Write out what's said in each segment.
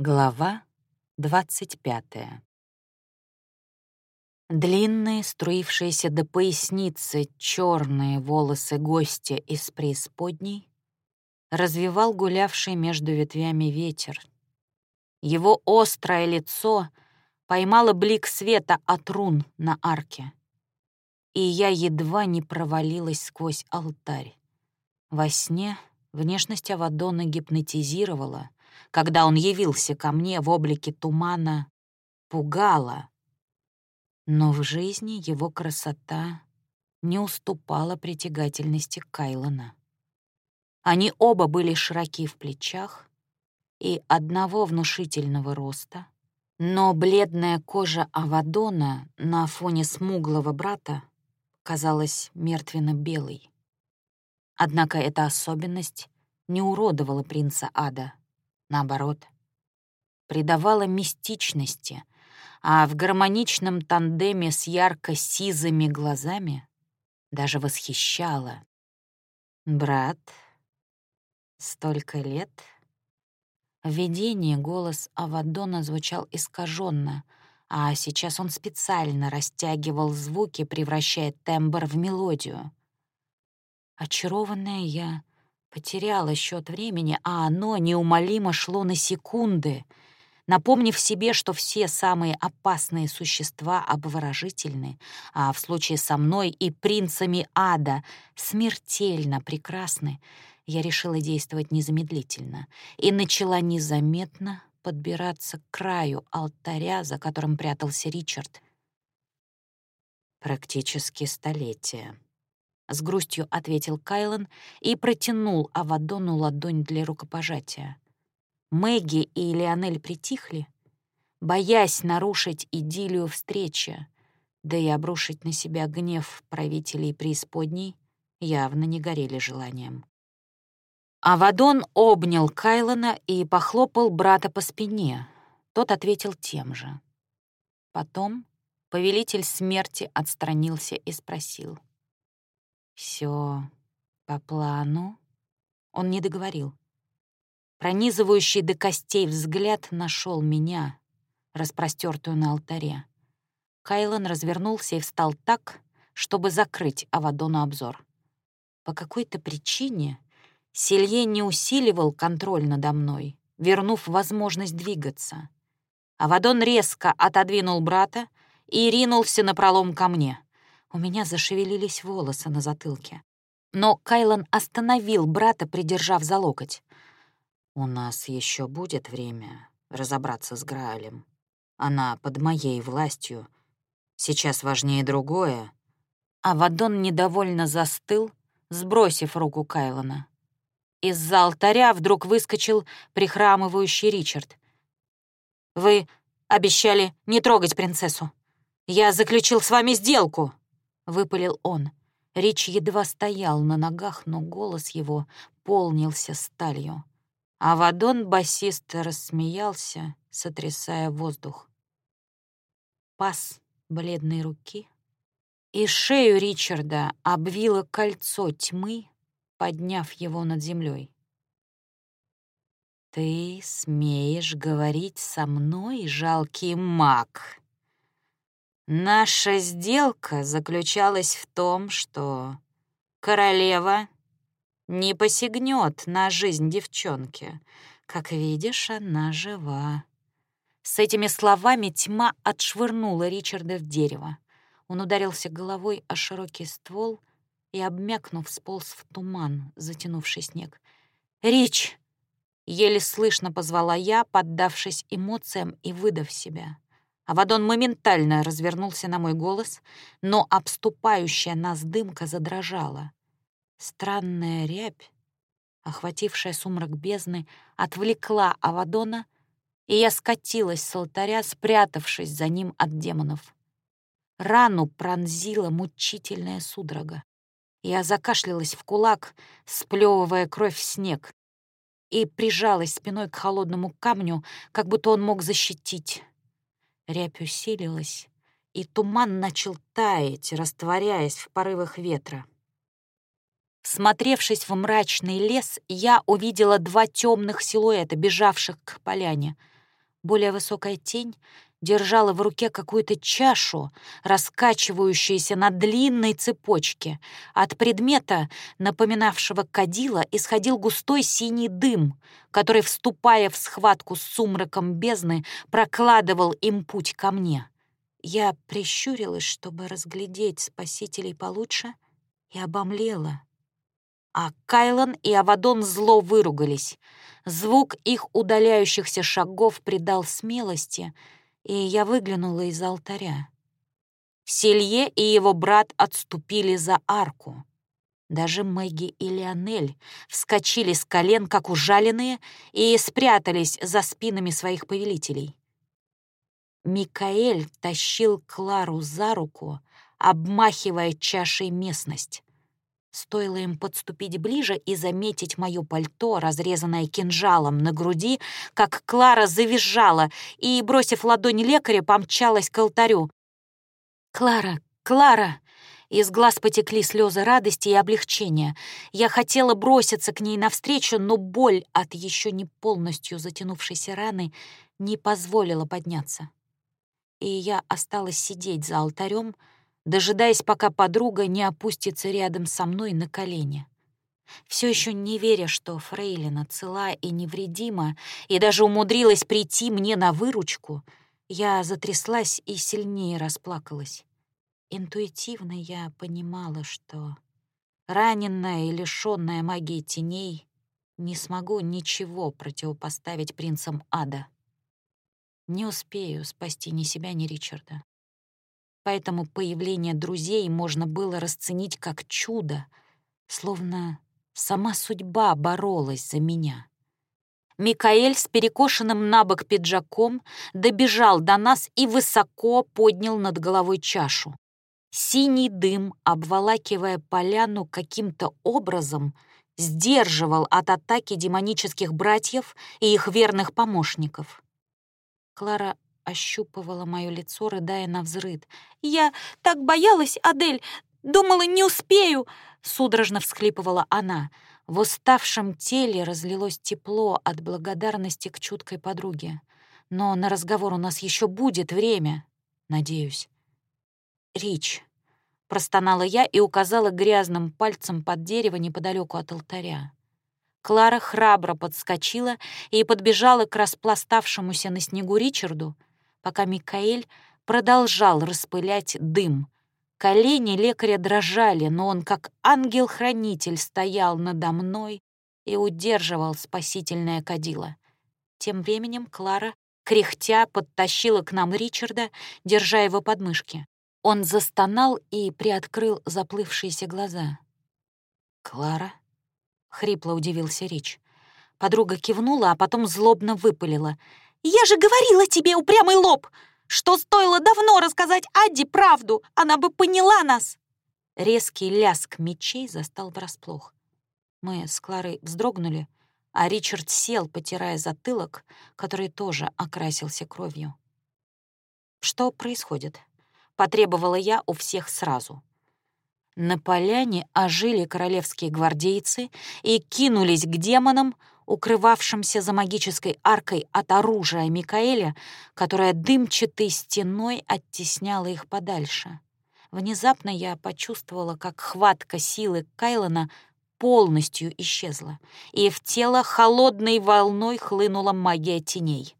Глава 25. Длинные, струившиеся до поясницы черные волосы гостя из преисподней развивал гулявший между ветвями ветер. Его острое лицо поймало блик света от рун на арке, и я едва не провалилась сквозь алтарь. Во сне внешность Авадона гипнотизировала — когда он явился ко мне в облике тумана, пугало. Но в жизни его красота не уступала притягательности Кайлона. Они оба были широки в плечах и одного внушительного роста, но бледная кожа Авадона на фоне смуглого брата казалась мертвенно-белой. Однако эта особенность не уродовала принца Ада наоборот, придавала мистичности, а в гармоничном тандеме с ярко-сизыми глазами даже восхищала. «Брат, столько лет?» В видении голос Авадона звучал искаженно, а сейчас он специально растягивал звуки, превращая тембр в мелодию. Очарованная я Потеряла счет времени, а оно неумолимо шло на секунды, напомнив себе, что все самые опасные существа обворожительны, а в случае со мной и принцами ада смертельно прекрасны, я решила действовать незамедлительно и начала незаметно подбираться к краю алтаря, за которым прятался Ричард. Практически столетие. С грустью ответил Кайлан и протянул Авадону ладонь для рукопожатия. Мэгги и Леонель притихли, боясь нарушить идиллию встречи, да и обрушить на себя гнев правителей преисподней явно не горели желанием. Авадон обнял Кайлана и похлопал брата по спине. Тот ответил тем же. Потом повелитель смерти отстранился и спросил — все по плану. Он не договорил. Пронизывающий до костей взгляд нашел меня, распростертую на алтаре. Кайлан развернулся и встал так, чтобы закрыть Авадону обзор. По какой-то причине Селье не усиливал контроль надо мной, вернув возможность двигаться. Авадон резко отодвинул брата и ринулся напролом ко мне. У меня зашевелились волосы на затылке. Но Кайлан остановил брата, придержав за локоть. «У нас еще будет время разобраться с Граалем. Она под моей властью. Сейчас важнее другое». А Вадон недовольно застыл, сбросив руку Кайлана. Из-за алтаря вдруг выскочил прихрамывающий Ричард. «Вы обещали не трогать принцессу. Я заключил с вами сделку!» Выпалил он. Рич едва стоял на ногах, но голос его полнился сталью. А Вадон басист рассмеялся, сотрясая воздух. Пас бледной руки, и шею Ричарда обвило кольцо тьмы, подняв его над землей. «Ты смеешь говорить со мной, жалкий маг?» Наша сделка заключалась в том, что королева не посягнет на жизнь девчонки. Как видишь, она жива. С этими словами тьма отшвырнула Ричарда в дерево. Он ударился головой о широкий ствол и, обмякнув, сполз в туман, затянувший снег. «Рич!» — еле слышно позвала я, поддавшись эмоциям и выдав себя. Авадон моментально развернулся на мой голос, но обступающая нас дымка задрожала. Странная рябь, охватившая сумрак бездны, отвлекла Авадона, и я скатилась с алтаря, спрятавшись за ним от демонов. Рану пронзила мучительная судорога. Я закашлялась в кулак, сплевывая кровь в снег, и прижалась спиной к холодному камню, как будто он мог защитить. Рябь усилилась, и туман начал таять, растворяясь в порывах ветра. Смотревшись в мрачный лес, я увидела два темных силуэта, бежавших к поляне. Более высокая тень держала в руке какую-то чашу, раскачивающуюся на длинной цепочке. От предмета, напоминавшего кадила, исходил густой синий дым, который, вступая в схватку с сумраком бездны, прокладывал им путь ко мне. Я прищурилась, чтобы разглядеть спасителей получше, и обомлела. А Кайлан и Авадон зло выругались. Звук их удаляющихся шагов придал смелости — и я выглянула из алтаря. Селье и его брат отступили за арку. Даже Мэгги и Леонель вскочили с колен, как ужаленные, и спрятались за спинами своих повелителей. Микаэль тащил Клару за руку, обмахивая чашей местность. Стоило им подступить ближе и заметить мое пальто, разрезанное кинжалом на груди, как Клара завизжала и, бросив ладонь лекаря, помчалась к алтарю. «Клара! Клара!» Из глаз потекли слезы радости и облегчения. Я хотела броситься к ней навстречу, но боль от еще не полностью затянувшейся раны не позволила подняться. И я осталась сидеть за алтарем, дожидаясь, пока подруга не опустится рядом со мной на колени. Все еще не веря, что Фрейлина цела и невредима, и даже умудрилась прийти мне на выручку, я затряслась и сильнее расплакалась. Интуитивно я понимала, что раненная и лишённая магии теней не смогу ничего противопоставить принцам ада. Не успею спасти ни себя, ни Ричарда поэтому появление друзей можно было расценить как чудо, словно сама судьба боролась за меня. Микаэль с перекошенным на бок пиджаком добежал до нас и высоко поднял над головой чашу. Синий дым, обволакивая поляну каким-то образом, сдерживал от атаки демонических братьев и их верных помощников. Клара ощупывала мое лицо, рыдая на взрыд. «Я так боялась, Адель! Думала, не успею!» Судорожно всхлипывала она. В уставшем теле разлилось тепло от благодарности к чуткой подруге. «Но на разговор у нас еще будет время, надеюсь». «Рич», — простонала я и указала грязным пальцем под дерево неподалеку от алтаря. Клара храбро подскочила и подбежала к распластавшемуся на снегу Ричарду, пока Микаэль продолжал распылять дым. Колени лекаря дрожали, но он, как ангел-хранитель, стоял надо мной и удерживал спасительное кадило. Тем временем Клара, кряхтя, подтащила к нам Ричарда, держа его под мышки. Он застонал и приоткрыл заплывшиеся глаза. «Клара?» — хрипло удивился Рич. Подруга кивнула, а потом злобно выпалила — «Я же говорила тебе, упрямый лоб, что стоило давно рассказать Адди правду, она бы поняла нас!» Резкий ляск мечей застал врасплох. Мы с Кларой вздрогнули, а Ричард сел, потирая затылок, который тоже окрасился кровью. «Что происходит?» — потребовала я у всех сразу. На поляне ожили королевские гвардейцы и кинулись к демонам, укрывавшимся за магической аркой от оружия Микаэля, которая дымчатой стеной оттесняла их подальше. Внезапно я почувствовала, как хватка силы Кайлона полностью исчезла, и в тело холодной волной хлынула магия теней.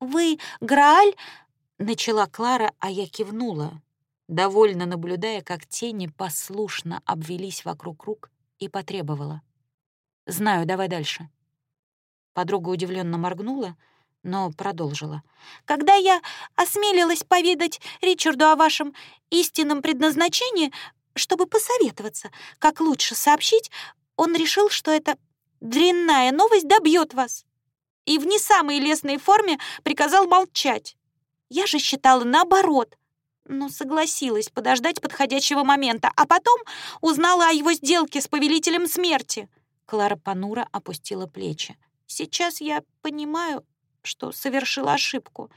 «Вы Грааль?» — начала Клара, а я кивнула, довольно наблюдая, как тени послушно обвелись вокруг рук и потребовала. Знаю, давай дальше. Подруга удивленно моргнула, но продолжила. Когда я осмелилась поведать Ричарду о вашем истинном предназначении, чтобы посоветоваться, как лучше сообщить, он решил, что эта дрянная новость добьет вас. И в не самой лестной форме приказал молчать. Я же считала наоборот, но согласилась подождать подходящего момента, а потом узнала о его сделке с повелителем смерти — Клара понуро опустила плечи. «Сейчас я понимаю, что совершила ошибку.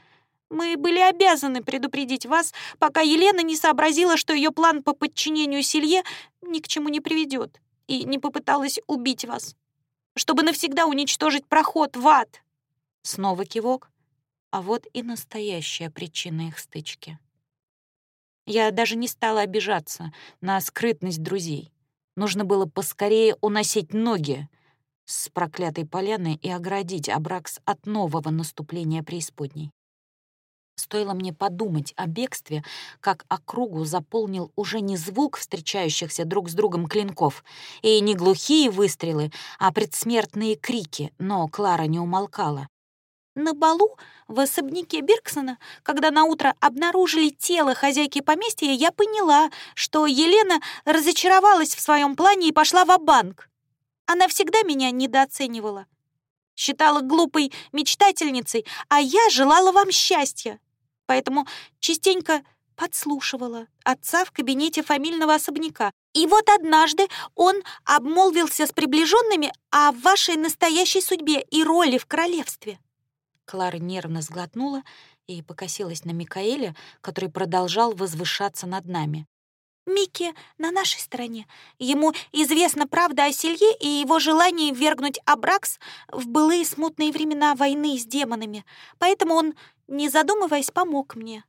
Мы были обязаны предупредить вас, пока Елена не сообразила, что ее план по подчинению Селье ни к чему не приведет, и не попыталась убить вас, чтобы навсегда уничтожить проход в ад». Снова кивок. А вот и настоящая причина их стычки. Я даже не стала обижаться на скрытность друзей. Нужно было поскорее уносить ноги с проклятой поляны и оградить Абракс от нового наступления преисподней. Стоило мне подумать о бегстве, как округу заполнил уже не звук встречающихся друг с другом клинков и не глухие выстрелы, а предсмертные крики, но Клара не умолкала. На балу в особняке Бергсона, когда наутро обнаружили тело хозяйки поместья, я поняла, что Елена разочаровалась в своем плане и пошла в банк Она всегда меня недооценивала. Считала глупой мечтательницей, а я желала вам счастья поэтому частенько подслушивала отца в кабинете фамильного особняка. И вот однажды он обмолвился с приближенными о вашей настоящей судьбе и роли в королевстве. Клара нервно сглотнула и покосилась на Микаэля, который продолжал возвышаться над нами. Микки на нашей стороне. Ему известна правда о Селье и его желании ввергнуть Абракс в былые смутные времена войны с демонами, поэтому он не задумываясь, помог мне.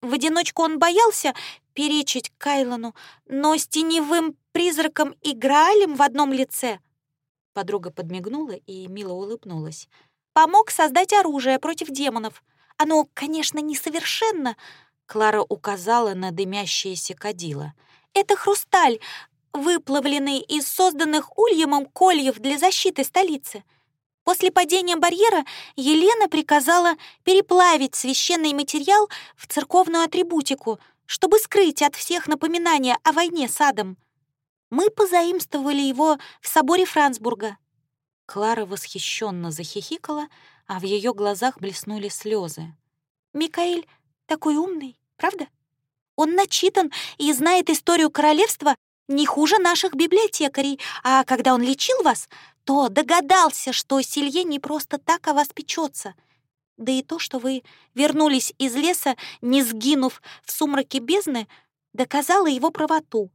В одиночку он боялся перечить Кайлану, но с теневым призраком и Граалем в одном лице. Подруга подмигнула и мило улыбнулась. Помог создать оружие против демонов. Оно, конечно, несовершенно. Клара указала на дымящееся кадила. Это хрусталь, выплавленный из созданных Ульямом кольев для защиты столицы. После падения барьера Елена приказала переплавить священный материал в церковную атрибутику, чтобы скрыть от всех напоминания о войне с адом. Мы позаимствовали его в соборе Франсбурга. Клара восхищенно захихикала, а в ее глазах блеснули слезы. Микаэль такой умный, правда? Он начитан и знает историю королевства не хуже наших библиотекарей, а когда он лечил вас, то догадался, что Силье не просто так о вас печется. Да и то, что вы вернулись из леса, не сгинув в сумраке бездны, доказало его правоту.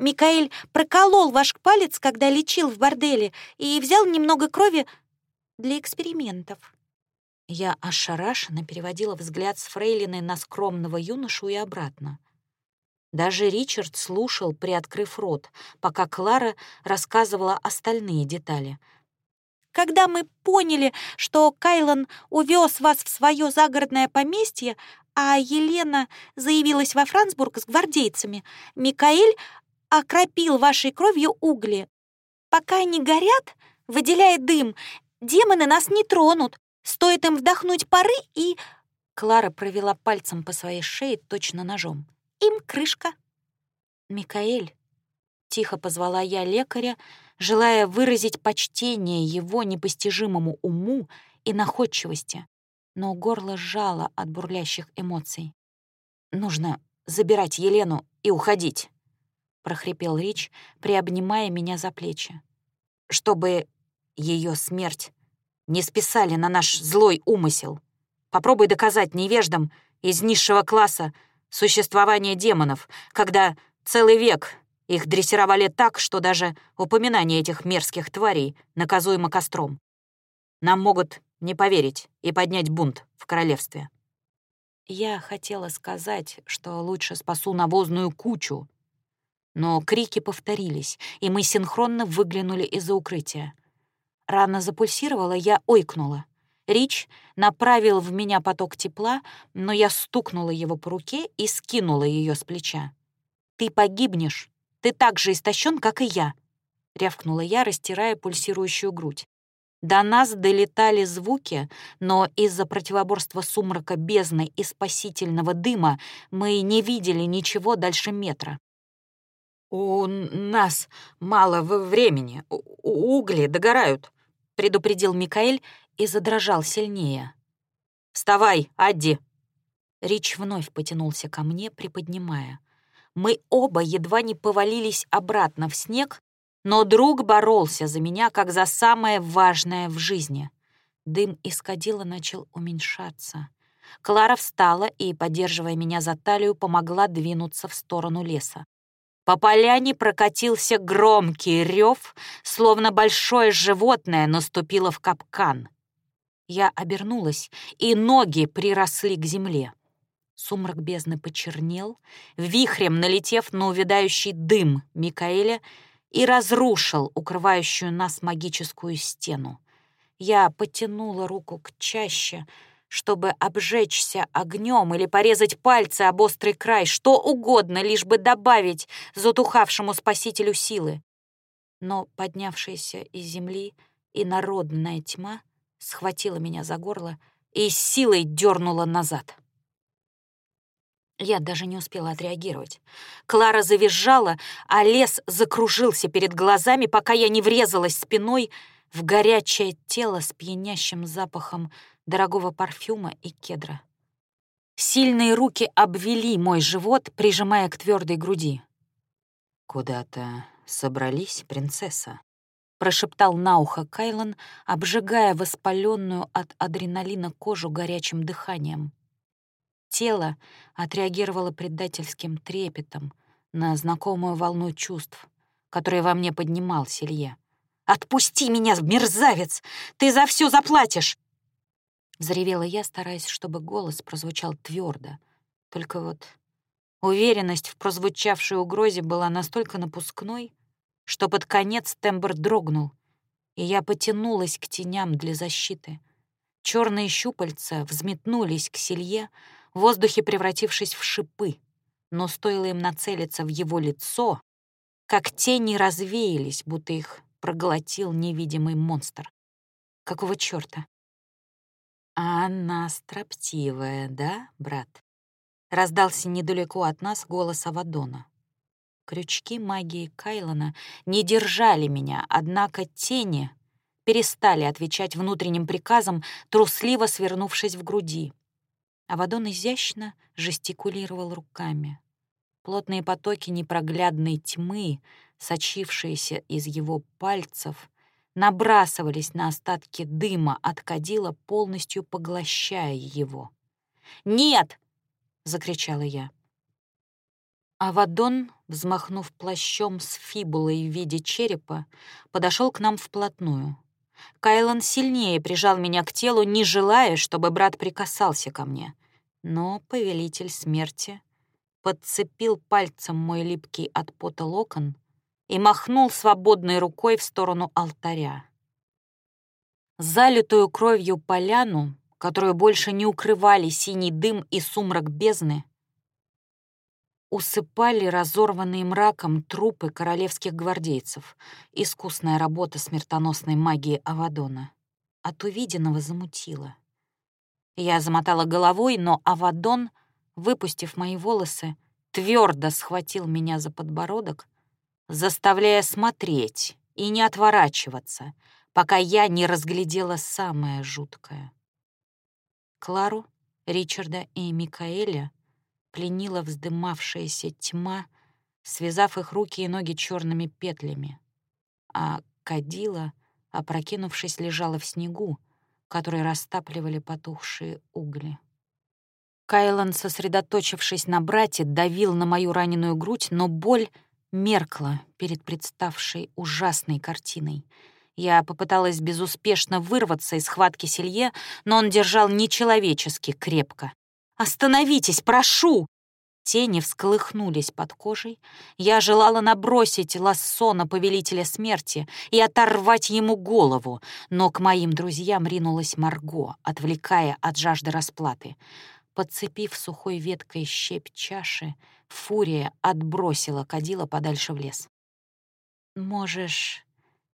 Микаэль проколол ваш палец, когда лечил в борделе, и взял немного крови для экспериментов. Я ошарашенно переводила взгляд с фрейлины на скромного юношу и обратно. Даже Ричард слушал, приоткрыв рот, пока Клара рассказывала остальные детали. «Когда мы поняли, что Кайлан увез вас в свое загородное поместье, а Елена заявилась во Франсбург с гвардейцами, Микаэль окропил вашей кровью угли. Пока они горят, выделяя дым, демоны нас не тронут. Стоит им вдохнуть пары и...» Клара провела пальцем по своей шее точно ножом им крышка. Микаэль, тихо позвала я лекаря, желая выразить почтение его непостижимому уму и находчивости, но горло сжало от бурлящих эмоций. «Нужно забирать Елену и уходить», — прохрипел Рич, приобнимая меня за плечи. «Чтобы ее смерть не списали на наш злой умысел. Попробуй доказать невеждам из низшего класса, существование демонов, когда целый век их дрессировали так, что даже упоминание этих мерзких тварей наказуемо костром. Нам могут не поверить и поднять бунт в королевстве. Я хотела сказать, что лучше спасу навозную кучу, но крики повторились, и мы синхронно выглянули из-за укрытия. Рана запульсировала, я ойкнула. Рич направил в меня поток тепла, но я стукнула его по руке и скинула ее с плеча. «Ты погибнешь. Ты так же истощен, как и я», — рявкнула я, растирая пульсирующую грудь. До нас долетали звуки, но из-за противоборства сумрака бездны и спасительного дыма мы не видели ничего дальше метра. «У нас мало времени. У угли догорают», — предупредил Микаэль и задрожал сильнее. «Вставай, Адди!» Рич вновь потянулся ко мне, приподнимая. Мы оба едва не повалились обратно в снег, но друг боролся за меня, как за самое важное в жизни. Дым из кадила начал уменьшаться. Клара встала и, поддерживая меня за талию, помогла двинуться в сторону леса. По поляне прокатился громкий рев, словно большое животное наступило в капкан. Я обернулась, и ноги приросли к земле. Сумрак бездны почернел, вихрем налетев на увядающий дым Микаэля и разрушил укрывающую нас магическую стену. Я потянула руку к чаще, чтобы обжечься огнем или порезать пальцы об острый край, что угодно, лишь бы добавить затухавшему спасителю силы. Но поднявшаяся из земли и народная тьма схватила меня за горло и силой дернула назад. Я даже не успела отреагировать. Клара завизжала, а лес закружился перед глазами, пока я не врезалась спиной в горячее тело с пьянящим запахом дорогого парфюма и кедра. Сильные руки обвели мой живот, прижимая к твердой груди. «Куда-то собрались, принцесса?» прошептал на ухо Кайлан, обжигая воспаленную от адреналина кожу горячим дыханием. Тело отреагировало предательским трепетом на знакомую волну чувств, которые во мне поднимал Селье. «Отпусти меня, мерзавец! Ты за все заплатишь!» Заревела я, стараясь, чтобы голос прозвучал твердо. Только вот уверенность в прозвучавшей угрозе была настолько напускной, что под конец тембр дрогнул, и я потянулась к теням для защиты. Черные щупальца взметнулись к селье, в воздухе превратившись в шипы, но стоило им нацелиться в его лицо, как тени развеялись, будто их проглотил невидимый монстр. Какого чёрта? «А она строптивая, да, брат?» Раздался недалеко от нас голос Авадона. Крючки магии Кайлона не держали меня, однако тени перестали отвечать внутренним приказам, трусливо свернувшись в груди. Авадон изящно жестикулировал руками. Плотные потоки непроглядной тьмы, сочившиеся из его пальцев, набрасывались на остатки дыма от кадила, полностью поглощая его. «Нет!» — закричала я. Авадон, взмахнув плащом с фибулой в виде черепа, подошел к нам вплотную. Кайлан сильнее прижал меня к телу, не желая, чтобы брат прикасался ко мне. Но повелитель смерти подцепил пальцем мой липкий от пота локон и махнул свободной рукой в сторону алтаря. Залитую кровью поляну, которую больше не укрывали синий дым и сумрак бездны, усыпали разорванные мраком трупы королевских гвардейцев, искусная работа смертоносной магии Авадона. От увиденного замутило. Я замотала головой, но Авадон, выпустив мои волосы, твердо схватил меня за подбородок, заставляя смотреть и не отворачиваться, пока я не разглядела самое жуткое. Клару, Ричарда и Микаэля пленила вздымавшаяся тьма, связав их руки и ноги черными петлями, а кадила, опрокинувшись, лежала в снегу, которые растапливали потухшие угли. Кайлан, сосредоточившись на брате, давил на мою раненую грудь, но боль меркла перед представшей ужасной картиной. Я попыталась безуспешно вырваться из схватки Селье, но он держал нечеловечески крепко. «Остановитесь, прошу!» Тени всколыхнулись под кожей. Я желала набросить лассо на повелителя смерти и оторвать ему голову, но к моим друзьям ринулась Марго, отвлекая от жажды расплаты. Подцепив сухой веткой щепь чаши, фурия отбросила кадила подальше в лес. «Можешь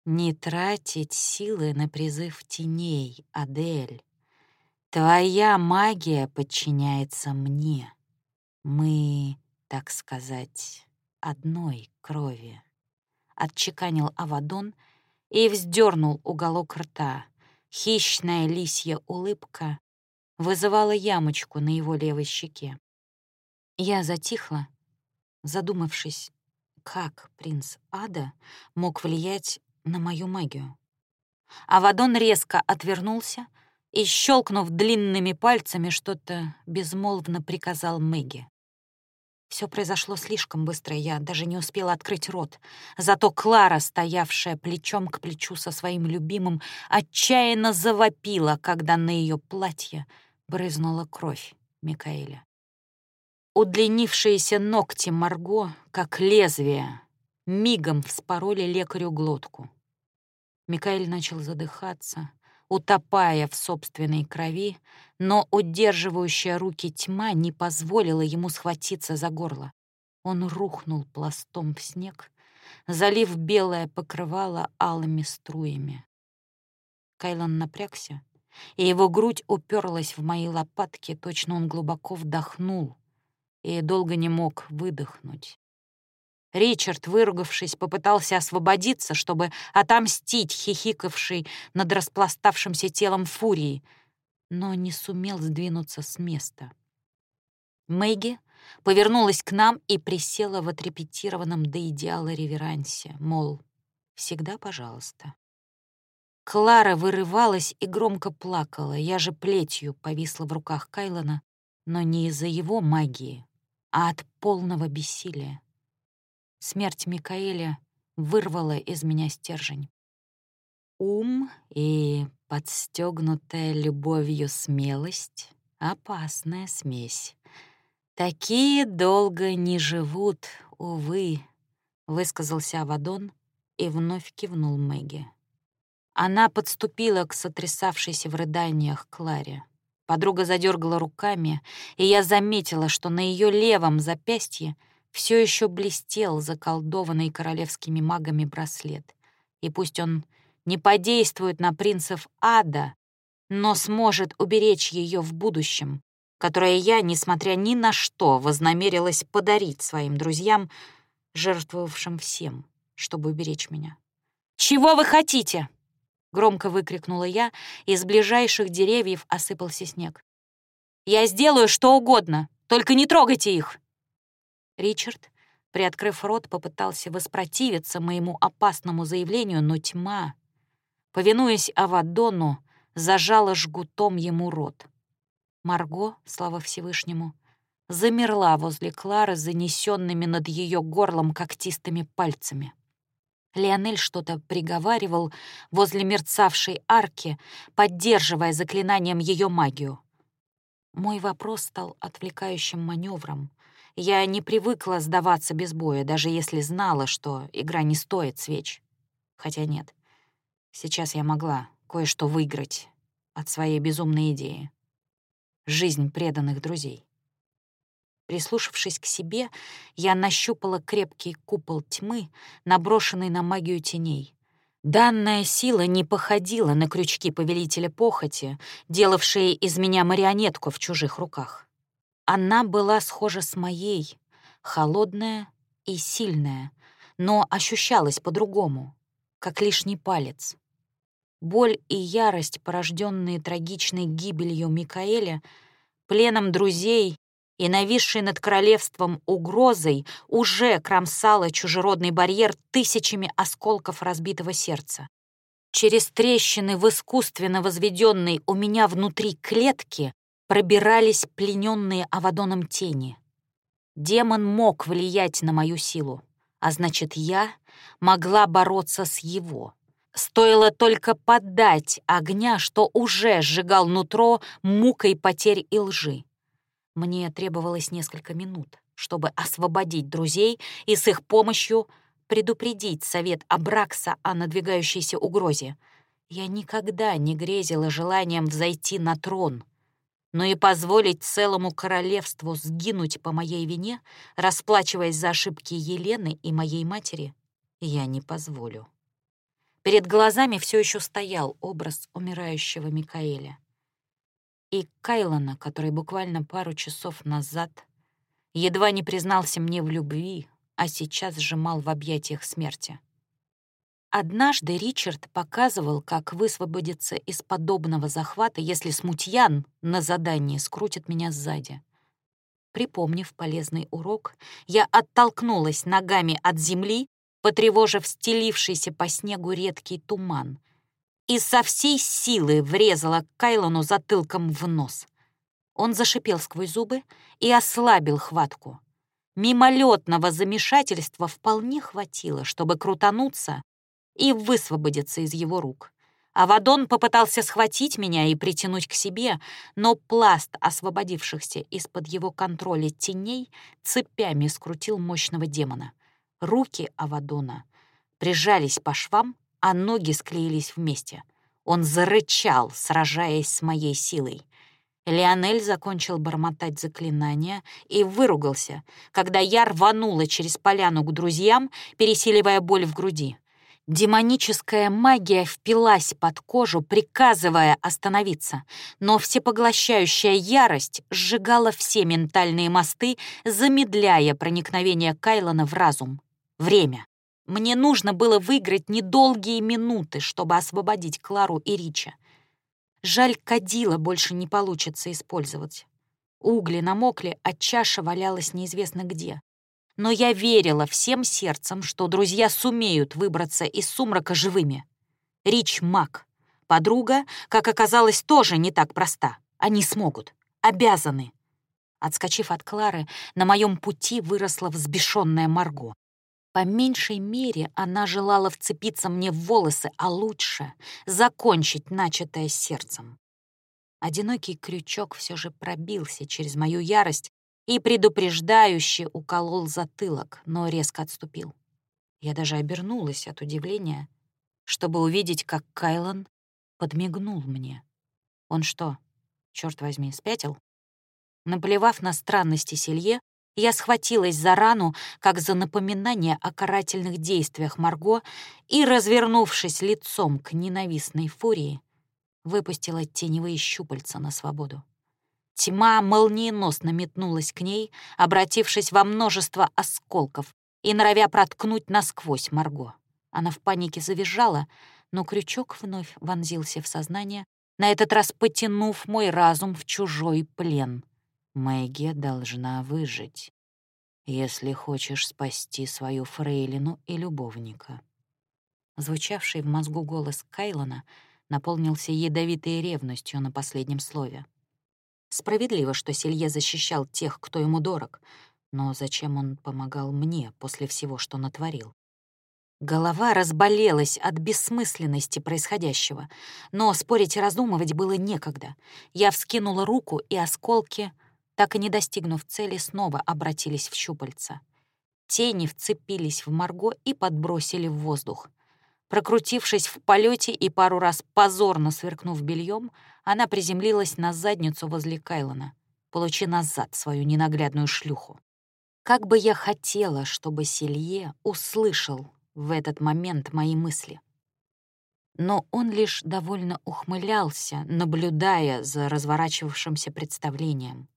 не тратить силы на призыв теней, Адель. Твоя магия подчиняется мне». Мы, так сказать, одной крови. Отчеканил Авадон и вздернул уголок рта. Хищная лисья улыбка вызывала ямочку на его левой щеке. Я затихла, задумавшись, как принц Ада мог влиять на мою магию. Авадон резко отвернулся и, щелкнув длинными пальцами, что-то безмолвно приказал Мэгги. Все произошло слишком быстро, я даже не успела открыть рот. Зато Клара, стоявшая плечом к плечу со своим любимым, отчаянно завопила, когда на ее платье брызнула кровь Микаэля. Удлинившиеся ногти Марго, как лезвие, мигом вспороли лекарю глотку. Микаэль начал задыхаться, утопая в собственной крови, но удерживающая руки тьма не позволила ему схватиться за горло. Он рухнул пластом в снег, залив белое покрывало алыми струями. Кайлан напрягся, и его грудь уперлась в мои лопатки, точно он глубоко вдохнул и долго не мог выдохнуть. Ричард, выругавшись, попытался освободиться, чтобы отомстить хихикавшей над распластавшимся телом фурии, но не сумел сдвинуться с места. Мэгги повернулась к нам и присела в отрепетированном до идеала реверансе, мол, всегда пожалуйста. Клара вырывалась и громко плакала, я же плетью повисла в руках Кайлона, но не из-за его магии, а от полного бессилия. Смерть Микаэля вырвала из меня стержень. Ум и подстегнутая любовью смелость — опасная смесь. Такие долго не живут, увы, — высказался Авадон и вновь кивнул Мэгги. Она подступила к сотрясавшейся в рыданиях Кларе. Подруга задергала руками, и я заметила, что на ее левом запястье все еще блестел заколдованный королевскими магами браслет. И пусть он не подействует на принцев ада, но сможет уберечь ее в будущем, которое я, несмотря ни на что, вознамерилась подарить своим друзьям, жертвовавшим всем, чтобы уберечь меня. «Чего вы хотите?» — громко выкрикнула я, и из ближайших деревьев осыпался снег. «Я сделаю что угодно, только не трогайте их!» Ричард, приоткрыв рот, попытался воспротивиться моему опасному заявлению, но тьма, повинуясь Авадону, зажала жгутом ему рот. Марго, слава Всевышнему, замерла возле Клары занесенными над ее горлом когтистыми пальцами. Леонель что-то приговаривал возле мерцавшей арки, поддерживая заклинанием ее магию. Мой вопрос стал отвлекающим маневром. Я не привыкла сдаваться без боя, даже если знала, что игра не стоит свеч. Хотя нет, сейчас я могла кое-что выиграть от своей безумной идеи. Жизнь преданных друзей. Прислушавшись к себе, я нащупала крепкий купол тьмы, наброшенный на магию теней. Данная сила не походила на крючки повелителя похоти, делавшие из меня марионетку в чужих руках. Она была схожа с моей, холодная и сильная, но ощущалась по-другому, как лишний палец. Боль и ярость, порожденные трагичной гибелью Микаэля, пленом друзей и нависшей над королевством угрозой, уже кромсала чужеродный барьер тысячами осколков разбитого сердца. Через трещины в искусственно возведенной у меня внутри клетки пробирались плененные Авадоном тени. Демон мог влиять на мою силу, а значит, я могла бороться с его. Стоило только поддать огня, что уже сжигал нутро мукой потерь и лжи. Мне требовалось несколько минут, чтобы освободить друзей и с их помощью предупредить совет Абракса о надвигающейся угрозе. Я никогда не грезила желанием взойти на трон — но и позволить целому королевству сгинуть по моей вине, расплачиваясь за ошибки Елены и моей матери, я не позволю. Перед глазами все еще стоял образ умирающего Микаэля. И Кайлона, который буквально пару часов назад едва не признался мне в любви, а сейчас сжимал в объятиях смерти. Однажды Ричард показывал, как высвободиться из подобного захвата, если смутьян на задании скрутит меня сзади. Припомнив полезный урок, я оттолкнулась ногами от земли, потревожив стелившийся по снегу редкий туман, и со всей силы врезала Кайлону затылком в нос. Он зашипел сквозь зубы и ослабил хватку. Мимолетного замешательства вполне хватило, чтобы крутануться и высвободиться из его рук. Авадон попытался схватить меня и притянуть к себе, но пласт освободившихся из-под его контроля теней цепями скрутил мощного демона. Руки Авадона прижались по швам, а ноги склеились вместе. Он зарычал, сражаясь с моей силой. Леонель закончил бормотать заклинания и выругался, когда я рванула через поляну к друзьям, пересиливая боль в груди. Демоническая магия впилась под кожу, приказывая остановиться, но всепоглощающая ярость сжигала все ментальные мосты, замедляя проникновение Кайлона в разум. Время. Мне нужно было выиграть недолгие минуты, чтобы освободить Клару и Рича. Жаль, кадила больше не получится использовать. Угли намокли, а чаша валялась неизвестно где но я верила всем сердцем, что друзья сумеют выбраться из сумрака живыми. Рич маг. Подруга, как оказалось, тоже не так проста. Они смогут. Обязаны. Отскочив от Клары, на моем пути выросла взбешенная Марго. По меньшей мере она желала вцепиться мне в волосы, а лучше — закончить начатое сердцем. Одинокий крючок все же пробился через мою ярость и предупреждающе уколол затылок, но резко отступил. Я даже обернулась от удивления, чтобы увидеть, как Кайлан подмигнул мне. Он что, черт возьми, спятил? Наплевав на странности Селье, я схватилась за рану, как за напоминание о карательных действиях Марго, и, развернувшись лицом к ненавистной фурии, выпустила теневые щупальца на свободу. Тьма молниеносно метнулась к ней, обратившись во множество осколков и норовя проткнуть насквозь Марго. Она в панике завизжала, но крючок вновь вонзился в сознание, на этот раз потянув мой разум в чужой плен. Мэгги должна выжить, если хочешь спасти свою фрейлину и любовника. Звучавший в мозгу голос Кайлона наполнился ядовитой ревностью на последнем слове. Справедливо, что Селье защищал тех, кто ему дорог, но зачем он помогал мне после всего, что натворил? Голова разболелась от бессмысленности происходящего, но спорить и раздумывать было некогда. Я вскинула руку, и осколки, так и не достигнув цели, снова обратились в щупальца. Тени вцепились в Марго и подбросили в воздух. Прокрутившись в полете и пару раз позорно сверкнув бельем, она приземлилась на задницу возле Кайлона. Получи назад свою ненаглядную шлюху. Как бы я хотела, чтобы Селье услышал в этот момент мои мысли. Но он лишь довольно ухмылялся, наблюдая за разворачивавшимся представлением.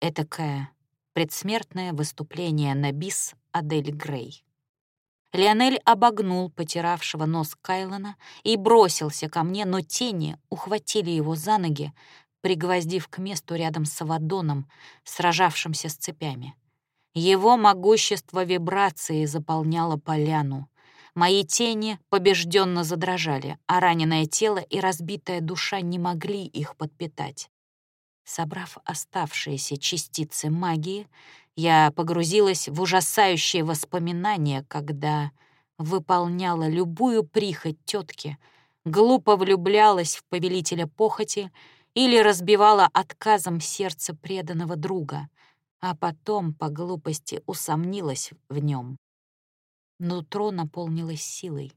Этакое предсмертное выступление на бис Адель Грей. Леонель обогнул потиравшего нос Кайлона и бросился ко мне, но тени ухватили его за ноги, пригвоздив к месту рядом с Авадоном, сражавшимся с цепями. Его могущество вибрации заполняло поляну. Мои тени побежденно задрожали, а раненое тело и разбитая душа не могли их подпитать. Собрав оставшиеся частицы магии, я погрузилась в ужасающие воспоминания, когда выполняла любую прихоть тетки, глупо влюблялась в повелителя похоти или разбивала отказом сердце преданного друга, а потом по глупости усомнилась в нем. Нутро наполнилось силой.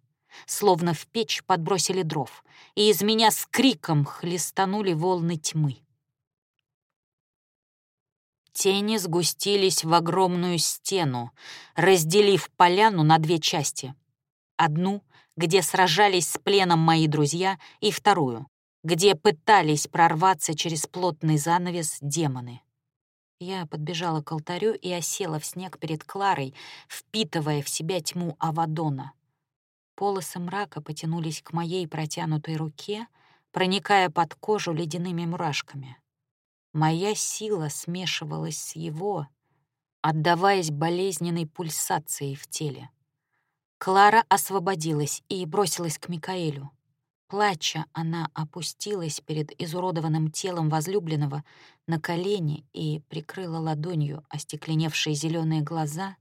Словно в печь подбросили дров, и из меня с криком хлестанули волны тьмы. Тени сгустились в огромную стену, разделив поляну на две части. Одну, где сражались с пленом мои друзья, и вторую, где пытались прорваться через плотный занавес демоны. Я подбежала к алтарю и осела в снег перед Кларой, впитывая в себя тьму Авадона. Полосы мрака потянулись к моей протянутой руке, проникая под кожу ледяными мурашками. Моя сила смешивалась с его, отдаваясь болезненной пульсацией в теле. Клара освободилась и бросилась к Микаэлю. Плача, она опустилась перед изуродованным телом возлюбленного на колени и прикрыла ладонью остекленевшие зеленые глаза,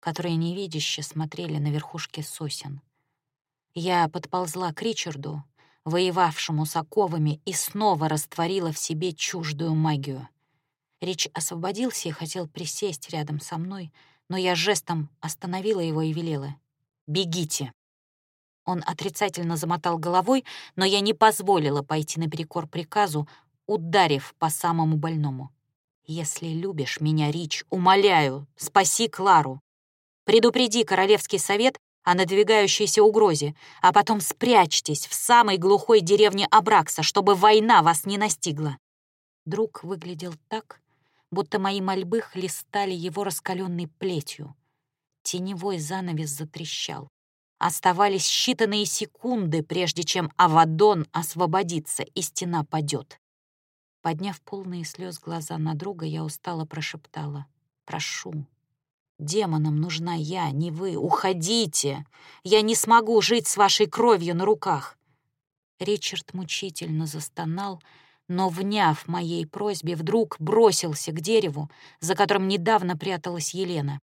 которые невидяще смотрели на верхушки сосен. Я подползла к Ричарду, воевавшему с оковами, и снова растворила в себе чуждую магию. Рич освободился и хотел присесть рядом со мной, но я жестом остановила его и велела. «Бегите!» Он отрицательно замотал головой, но я не позволила пойти наперекор приказу, ударив по самому больному. «Если любишь меня, Рич, умоляю, спаси Клару. Предупреди Королевский совет о надвигающейся угрозе, а потом спрячьтесь в самой глухой деревне Абракса, чтобы война вас не настигла». Друг выглядел так, будто мои мольбы хлестали его раскаленной плетью. Теневой занавес затрещал. Оставались считанные секунды, прежде чем Авадон освободится и стена падет. Подняв полные слез глаза на друга, я устало прошептала. «Прошу, демонам нужна я, не вы. Уходите! Я не смогу жить с вашей кровью на руках!» Ричард мучительно застонал, но, вняв моей просьбе, вдруг бросился к дереву, за которым недавно пряталась Елена.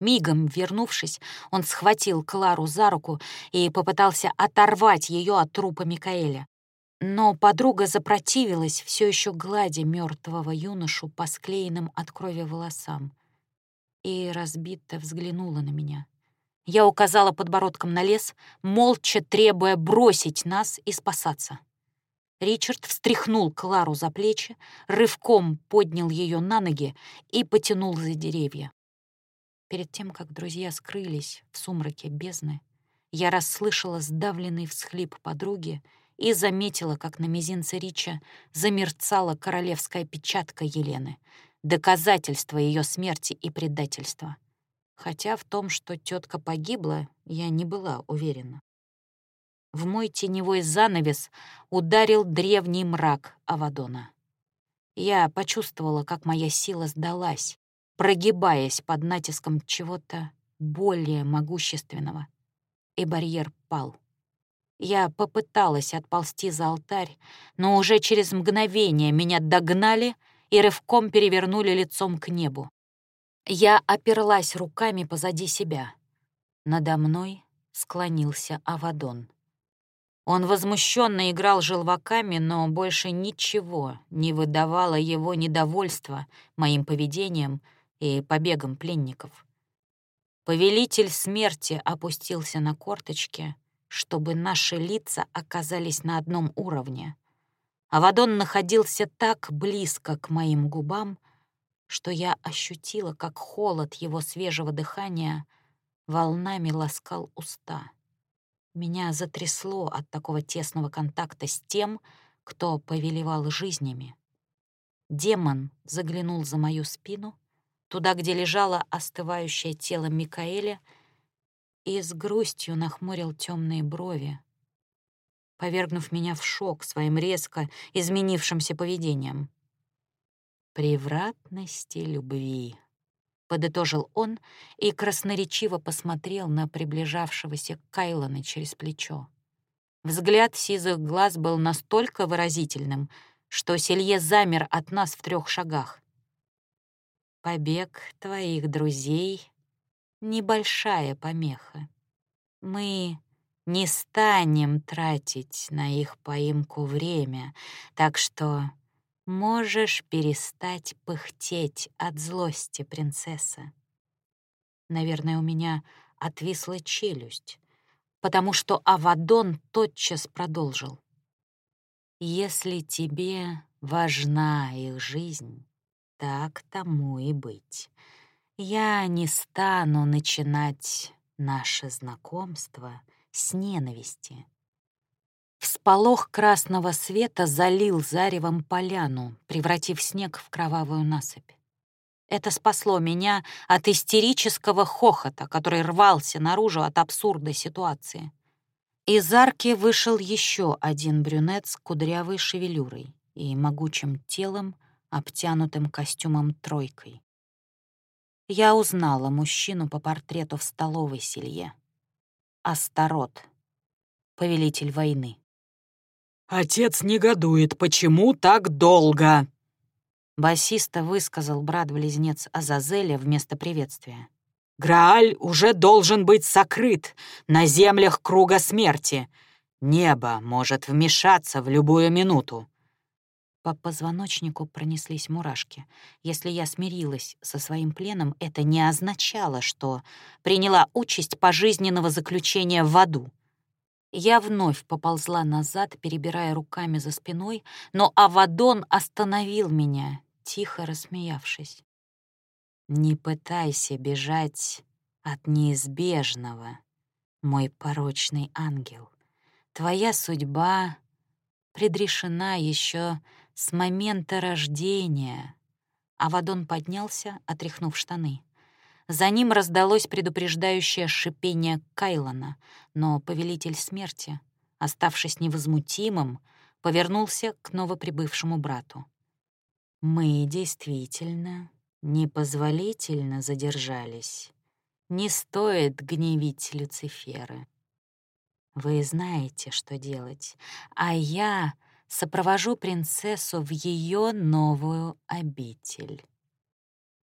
Мигом вернувшись, он схватил Клару за руку и попытался оторвать ее от трупа Микаэля. Но подруга запротивилась, все еще гладя мертвого юношу по склеенным от крови волосам. И разбито взглянула на меня. Я указала подбородком на лес, молча требуя бросить нас и спасаться. Ричард встряхнул Клару за плечи, рывком поднял ее на ноги и потянул за деревья. Перед тем, как друзья скрылись в сумраке бездны, я расслышала сдавленный всхлип подруги и заметила, как на мизинце Рича замерцала королевская печатка Елены, доказательство ее смерти и предательства. Хотя в том, что тетка погибла, я не была уверена. В мой теневой занавес ударил древний мрак Авадона. Я почувствовала, как моя сила сдалась, прогибаясь под натиском чего-то более могущественного, и барьер пал. Я попыталась отползти за алтарь, но уже через мгновение меня догнали и рывком перевернули лицом к небу. Я оперлась руками позади себя. Надо мной склонился Авадон. Он возмущенно играл желваками, но больше ничего не выдавало его недовольства моим поведением — и побегом пленников. Повелитель смерти опустился на корточки, чтобы наши лица оказались на одном уровне. Авадон находился так близко к моим губам, что я ощутила, как холод его свежего дыхания волнами ласкал уста. Меня затрясло от такого тесного контакта с тем, кто повелевал жизнями. Демон заглянул за мою спину туда, где лежало остывающее тело Микаэля, и с грустью нахмурил темные брови, повергнув меня в шок своим резко изменившимся поведением. «Превратности любви», — подытожил он и красноречиво посмотрел на приближавшегося Кайлона через плечо. Взгляд сизых глаз был настолько выразительным, что Селье замер от нас в трех шагах. Побег твоих друзей — небольшая помеха. Мы не станем тратить на их поимку время, так что можешь перестать пыхтеть от злости, принцесса. Наверное, у меня отвисла челюсть, потому что Авадон тотчас продолжил. «Если тебе важна их жизнь, так тому и быть. Я не стану начинать наше знакомство с ненависти. Всполох красного света залил заревом поляну, превратив снег в кровавую насыпь. Это спасло меня от истерического хохота, который рвался наружу от абсурда ситуации. Из арки вышел еще один брюнет с кудрявой шевелюрой и могучим телом, обтянутым костюмом тройкой. Я узнала мужчину по портрету в столовой селье. Астарот, повелитель войны. «Отец негодует. Почему так долго?» Басиста высказал брат-близнец Азазеля вместо приветствия. «Грааль уже должен быть сокрыт на землях круга смерти. Небо может вмешаться в любую минуту». По позвоночнику пронеслись мурашки. Если я смирилась со своим пленом, это не означало, что приняла участь пожизненного заключения в аду. Я вновь поползла назад, перебирая руками за спиной, но Авадон остановил меня, тихо рассмеявшись. «Не пытайся бежать от неизбежного, мой порочный ангел. Твоя судьба предрешена еще с момента рождения». Авадон поднялся, отряхнув штаны. За ним раздалось предупреждающее шипение Кайлона, но повелитель смерти, оставшись невозмутимым, повернулся к новоприбывшему брату. «Мы действительно непозволительно задержались. Не стоит гневить Люцифера. Вы знаете, что делать, а я сопровожу принцессу в ее новую обитель».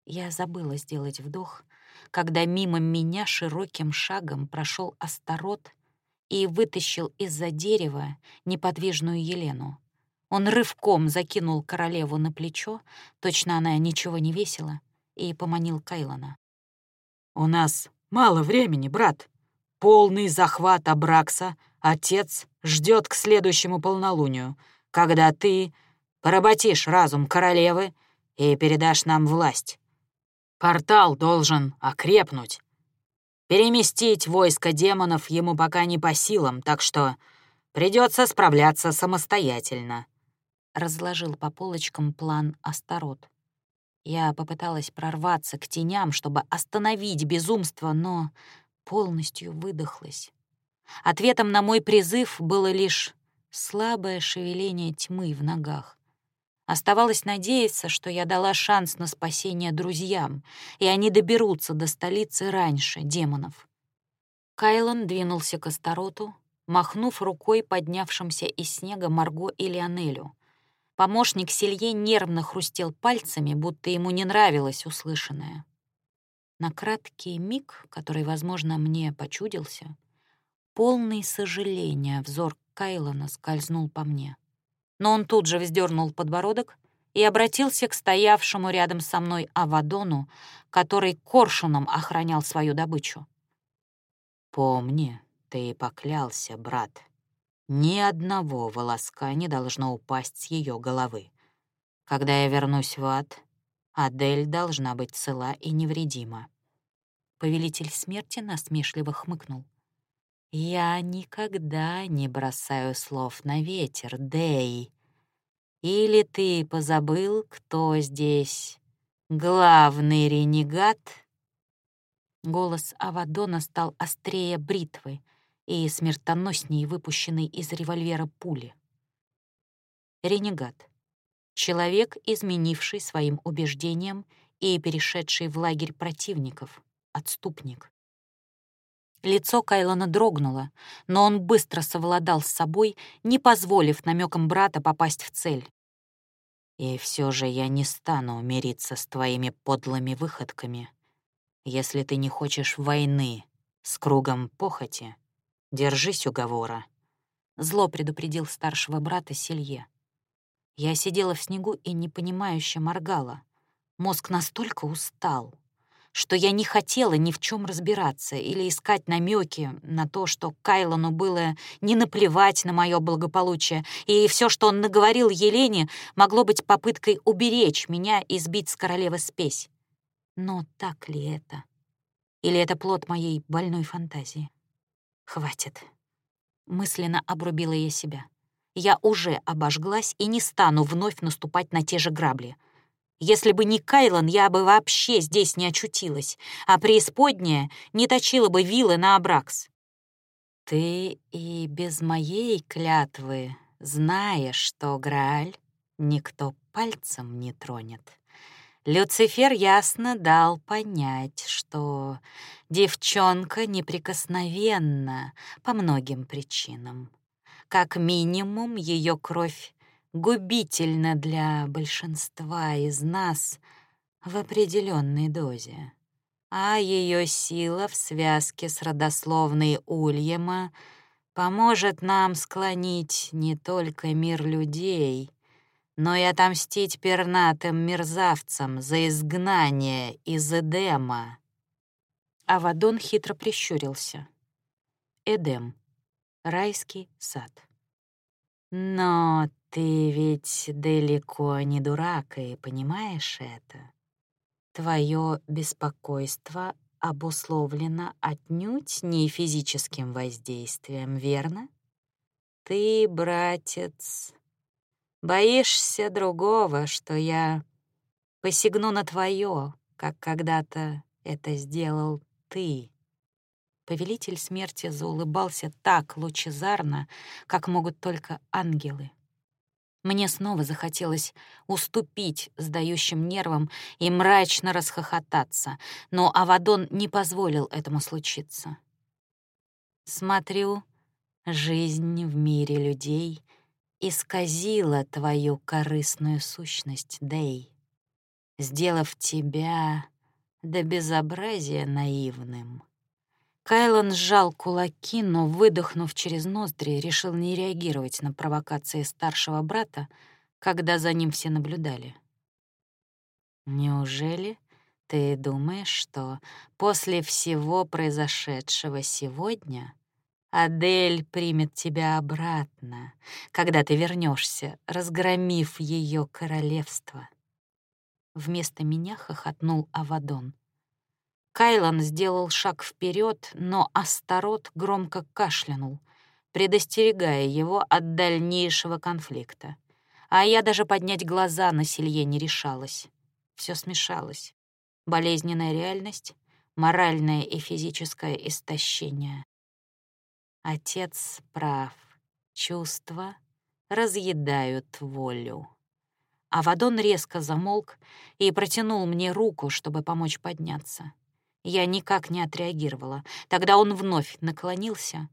Я забыла сделать вдох, когда мимо меня широким шагом прошел Астарот и вытащил из-за дерева неподвижную Елену. Он рывком закинул королеву на плечо, точно она ничего не весила, и поманил Кайлона. «У нас мало времени, брат. Полный захват Абракса отец ждет к следующему полнолунию, когда ты поработишь разум королевы и передашь нам власть. Портал должен окрепнуть. Переместить войско демонов ему пока не по силам, так что придется справляться самостоятельно. Разложил по полочкам план Астарот. Я попыталась прорваться к теням, чтобы остановить безумство, но полностью выдохлась. Ответом на мой призыв было лишь слабое шевеление тьмы в ногах. Оставалось надеяться, что я дала шанс на спасение друзьям, и они доберутся до столицы раньше демонов. Кайлан двинулся к Астароту, махнув рукой поднявшимся из снега Марго и Лионелю. Помощник Селье нервно хрустел пальцами, будто ему не нравилось услышанное. На краткий миг, который, возможно, мне почудился, полный сожаления взор Кайлана скользнул по мне но он тут же вздернул подбородок и обратился к стоявшему рядом со мной Авадону, который коршуном охранял свою добычу. «Помни, ты поклялся, брат. Ни одного волоска не должно упасть с ее головы. Когда я вернусь в ад, Адель должна быть цела и невредима». Повелитель смерти насмешливо хмыкнул. «Я никогда не бросаю слов на ветер, Дэй. Или ты позабыл, кто здесь главный ренегат?» Голос Авадона стал острее бритвы и смертоноснее выпущенной из револьвера пули. Ренегат — человек, изменивший своим убеждениям и перешедший в лагерь противников, отступник. Лицо Кайлона дрогнуло, но он быстро совладал с собой, не позволив намекам брата попасть в цель. «И все же я не стану мириться с твоими подлыми выходками. Если ты не хочешь войны с кругом похоти, держись уговора», — зло предупредил старшего брата Селье. Я сидела в снегу и непонимающе моргала. Мозг настолько устал, что я не хотела ни в чем разбираться или искать намеки на то, что Кайлону было не наплевать на мое благополучие, и все, что он наговорил Елене, могло быть попыткой уберечь меня и сбить с королевы спесь. Но так ли это? Или это плод моей больной фантазии? Хватит. Мысленно обрубила я себя. Я уже обожглась и не стану вновь наступать на те же грабли — если бы не Кайлан, я бы вообще здесь не очутилась, а преисподняя не точила бы вилы на Абракс. Ты и без моей клятвы знаешь, что Грааль никто пальцем не тронет. Люцифер ясно дал понять, что девчонка неприкосновенна по многим причинам. Как минимум, ее кровь губительна для большинства из нас в определенной дозе, а ее сила в связке с родословной Ульяма поможет нам склонить не только мир людей, но и отомстить пернатым мерзавцам за изгнание из Эдема. Авадон хитро прищурился. Эдем. Райский сад. Но ты ведь далеко не дурак и понимаешь это. Твое беспокойство обусловлено отнюдь не физическим воздействием, верно? Ты, братец, боишься другого, что я посягну на твое, как когда-то это сделал ты. Повелитель смерти заулыбался так лучезарно, как могут только ангелы. Мне снова захотелось уступить сдающим нервам и мрачно расхохотаться, но Авадон не позволил этому случиться. «Смотрю, жизнь в мире людей исказила твою корыстную сущность, Дэй, сделав тебя до безобразия наивным». Кайлан сжал кулаки, но, выдохнув через ноздри, решил не реагировать на провокации старшего брата, когда за ним все наблюдали. «Неужели ты думаешь, что после всего произошедшего сегодня Адель примет тебя обратно, когда ты вернешься, разгромив ее королевство?» Вместо меня хохотнул Авадон. Кайлан сделал шаг вперед, но Астарот громко кашлянул, предостерегая его от дальнейшего конфликта. А я даже поднять глаза на Селье не решалась. Все смешалось. Болезненная реальность, моральное и физическое истощение. Отец прав. Чувства разъедают волю. Авадон резко замолк и протянул мне руку, чтобы помочь подняться. Я никак не отреагировала. Тогда он вновь наклонился,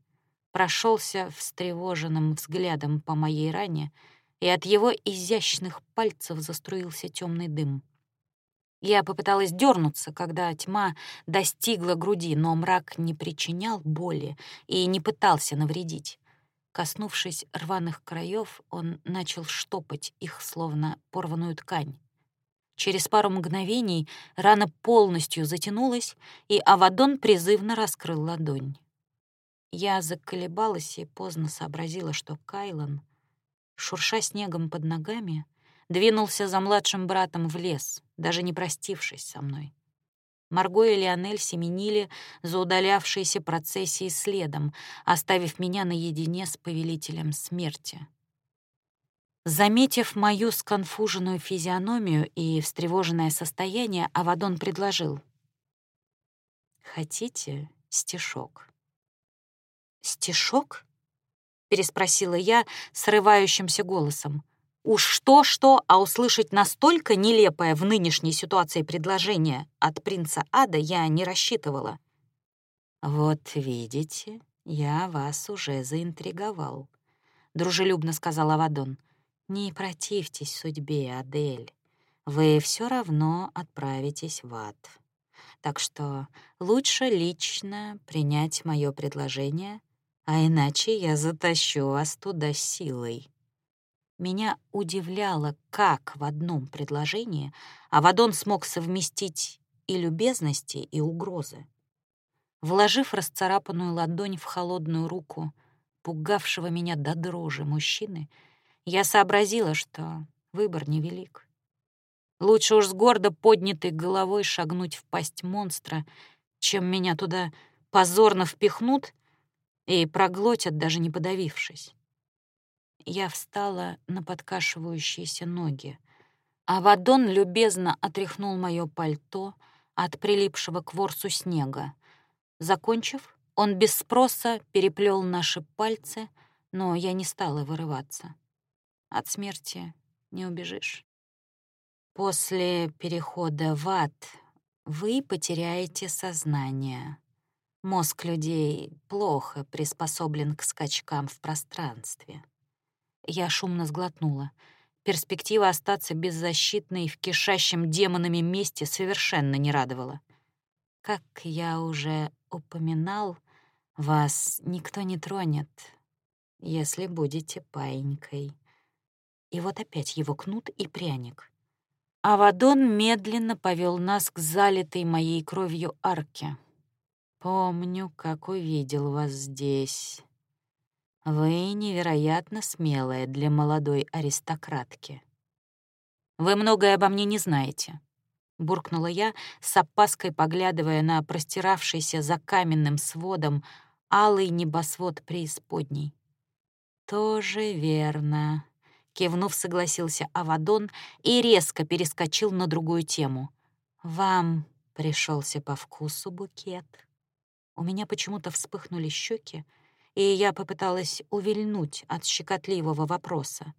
прошелся встревоженным взглядом по моей ране, и от его изящных пальцев заструился темный дым. Я попыталась дернуться, когда тьма достигла груди, но мрак не причинял боли и не пытался навредить. Коснувшись рваных краев, он начал штопать их, словно порванную ткань. Через пару мгновений рана полностью затянулась, и Авадон призывно раскрыл ладонь. Я заколебалась и поздно сообразила, что Кайлан, шурша снегом под ногами, двинулся за младшим братом в лес, даже не простившись со мной. Марго и Леонель семенили за удалявшейся процессией следом, оставив меня наедине с повелителем смерти. Заметив мою сконфуженную физиономию и встревоженное состояние, Авадон предложил. «Хотите стишок?» «Стишок?» — переспросила я срывающимся голосом. Уж что-что, а услышать настолько нелепое в нынешней ситуации предложение от принца Ада я не рассчитывала. «Вот видите, я вас уже заинтриговал», — дружелюбно сказал Авадон. Не противьтесь судьбе, Адель. Вы все равно отправитесь в ад. Так что лучше лично принять мое предложение, а иначе я затащу вас туда силой. Меня удивляло, как в одном предложении Авадон смог совместить и любезности, и угрозы. Вложив расцарапанную ладонь в холодную руку пугавшего меня до дрожи мужчины, я сообразила, что выбор невелик. Лучше уж с гордо поднятой головой шагнуть в пасть монстра, чем меня туда позорно впихнут и проглотят, даже не подавившись. Я встала на подкашивающиеся ноги, а Вадон любезно отряхнул моё пальто от прилипшего к ворсу снега. Закончив, он без спроса переплел наши пальцы, но я не стала вырываться. От смерти не убежишь. После перехода в ад вы потеряете сознание. Мозг людей плохо приспособлен к скачкам в пространстве. Я шумно сглотнула. Перспектива остаться беззащитной в кишащем демонами месте совершенно не радовала. Как я уже упоминал, вас никто не тронет, если будете паинькой. И вот опять его кнут и пряник. Авадон медленно повел нас к залитой моей кровью арке. Помню, как увидел вас здесь. Вы невероятно смелая для молодой аристократки. Вы многое обо мне не знаете, буркнула я, с опаской поглядывая на простиравшийся за каменным сводом алый небосвод преисподней. Тоже верно, кивнув, согласился Авадон и резко перескочил на другую тему. Вам пришелся по вкусу букет. У меня почему-то вспыхнули щеки, и я попыталась увильнуть от щекотливого вопроса.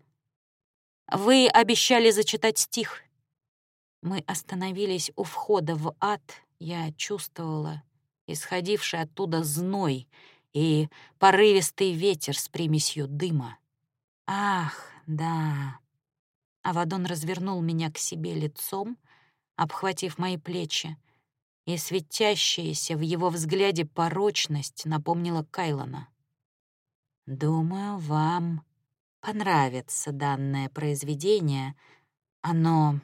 «Вы обещали зачитать стих». Мы остановились у входа в ад, я чувствовала исходивший оттуда зной и порывистый ветер с примесью дыма. «Ах, да». Авадон развернул меня к себе лицом, обхватив мои плечи, и светящаяся в его взгляде порочность напомнила Кайлона. «Думаю, вам понравится данное произведение. Оно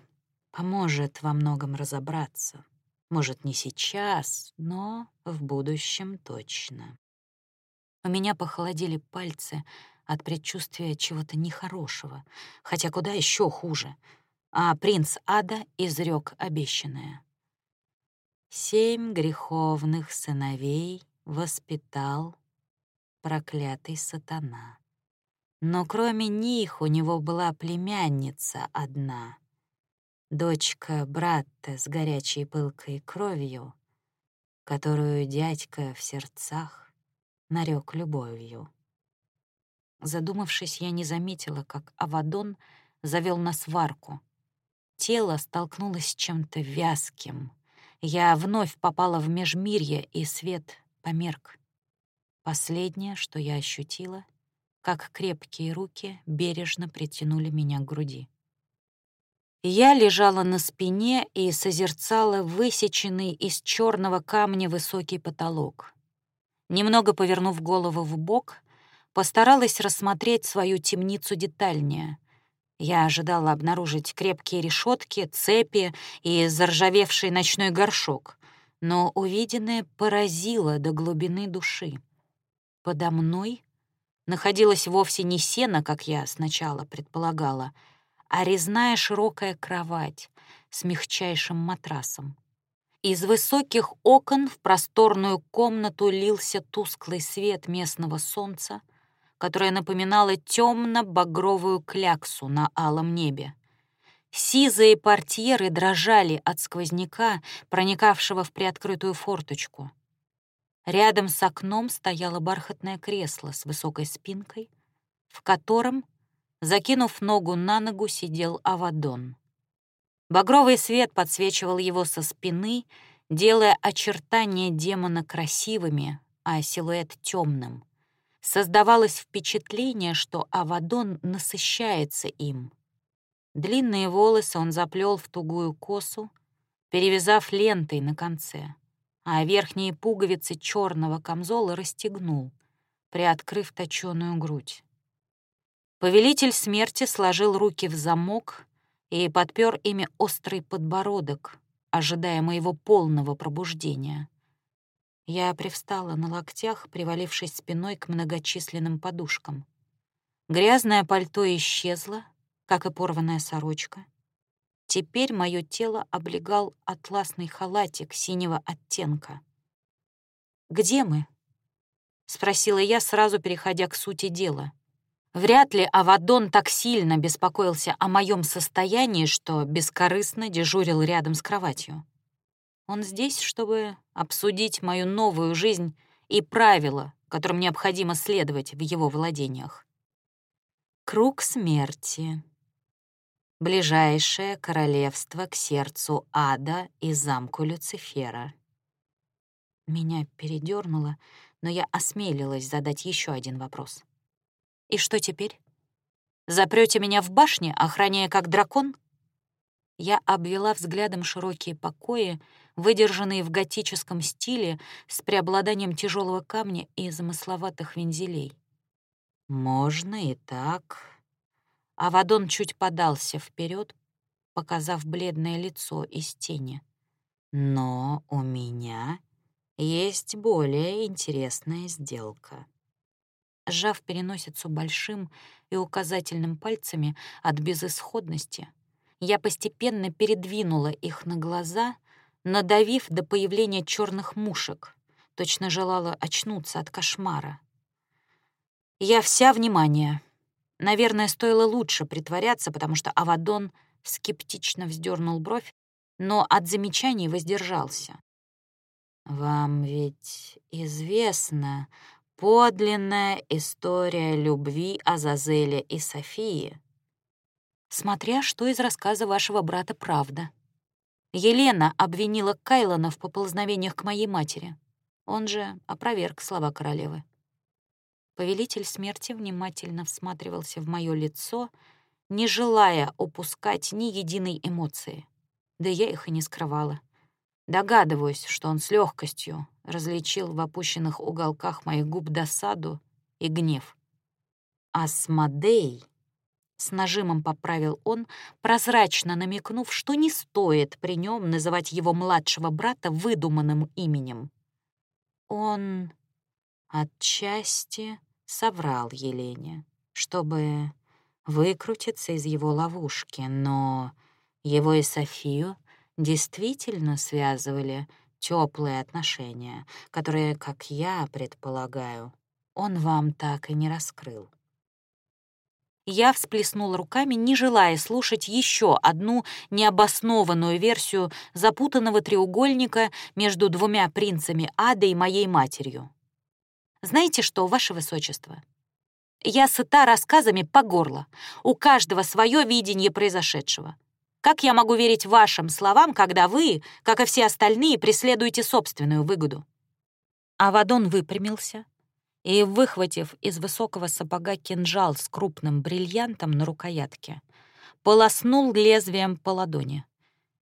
поможет во многом разобраться. Может, не сейчас, но в будущем точно». У меня похолодели пальцы от предчувствия чего-то нехорошего, хотя куда еще хуже. А принц Ада изрек обещанное. Семь греховных сыновей воспитал проклятый сатана. Но кроме них у него была племянница одна, дочка брата с горячей пылкой кровью, которую дядька в сердцах нарек любовью. Задумавшись, я не заметила, как Авадон завел нас в арку. Тело столкнулось с чем-то вязким — я вновь попала в межмирье, и свет померк. Последнее, что я ощутила, как крепкие руки бережно притянули меня к груди. Я лежала на спине и созерцала высеченный из черного камня высокий потолок. Немного повернув голову в бок, постаралась рассмотреть свою темницу детальнее — я ожидала обнаружить крепкие решетки, цепи и заржавевший ночной горшок, но увиденное поразило до глубины души. Подо мной находилась вовсе не сено, как я сначала предполагала, а резная широкая кровать с мягчайшим матрасом. Из высоких окон в просторную комнату лился тусклый свет местного солнца, которая напоминала темно-багровую кляксу на алом небе. Сизые портьеры дрожали от сквозняка, проникавшего в приоткрытую форточку. Рядом с окном стояло бархатное кресло с высокой спинкой, в котором, закинув ногу на ногу, сидел Авадон. Багровый свет подсвечивал его со спины, делая очертания демона красивыми, а силуэт темным. Создавалось впечатление, что Авадон насыщается им. Длинные волосы он заплел в тугую косу, перевязав лентой на конце, а верхние пуговицы черного камзола расстегнул, приоткрыв точёную грудь. Повелитель смерти сложил руки в замок и подпер ими острый подбородок, ожидая моего полного пробуждения. Я привстала на локтях, привалившись спиной к многочисленным подушкам. Грязное пальто исчезло, как и порванная сорочка. Теперь мое тело облегал атласный халатик синего оттенка. «Где мы?» — спросила я, сразу переходя к сути дела. Вряд ли Авадон так сильно беспокоился о моем состоянии, что бескорыстно дежурил рядом с кроватью. Он здесь, чтобы обсудить мою новую жизнь и правила, которым необходимо следовать в его владениях. Круг смерти. Ближайшее королевство к сердцу ада и замку Люцифера. Меня передернуло, но я осмелилась задать еще один вопрос. «И что теперь? Запрете меня в башне, охраняя как дракон?» Я обвела взглядом широкие покои, выдержанные в готическом стиле с преобладанием тяжелого камня и замысловатых вензелей. «Можно и так». Авадон чуть подался вперед, показав бледное лицо из тени. «Но у меня есть более интересная сделка». Сжав переносицу большим и указательным пальцами от безысходности, я постепенно передвинула их на глаза, надавив до появления черных мушек, точно желала очнуться от кошмара. Я вся внимание. Наверное, стоило лучше притворяться, потому что Авадон скептично вздернул бровь, но от замечаний воздержался. «Вам ведь известна подлинная история любви Азазеля и Софии?» «Смотря что из рассказа вашего брата правда», Елена обвинила Кайлона в поползновениях к моей матери. Он же опроверг слова королевы. Повелитель смерти внимательно всматривался в мое лицо, не желая упускать ни единой эмоции. Да я их и не скрывала. Догадываюсь, что он с легкостью различил в опущенных уголках моих губ досаду и гнев. Асмодей с нажимом поправил он, прозрачно намекнув, что не стоит при нем называть его младшего брата выдуманным именем. Он отчасти соврал Елене, чтобы выкрутиться из его ловушки, но его и Софию действительно связывали теплые отношения, которые, как я предполагаю, он вам так и не раскрыл. Я всплеснула руками, не желая слушать еще одну необоснованную версию запутанного треугольника между двумя принцами ада и моей матерью. Знаете что, ваше высочество? Я сыта рассказами по горло. У каждого свое видение произошедшего. Как я могу верить вашим словам, когда вы, как и все остальные, преследуете собственную выгоду? Авадон выпрямился, и, выхватив из высокого сапога кинжал с крупным бриллиантом на рукоятке, полоснул лезвием по ладони.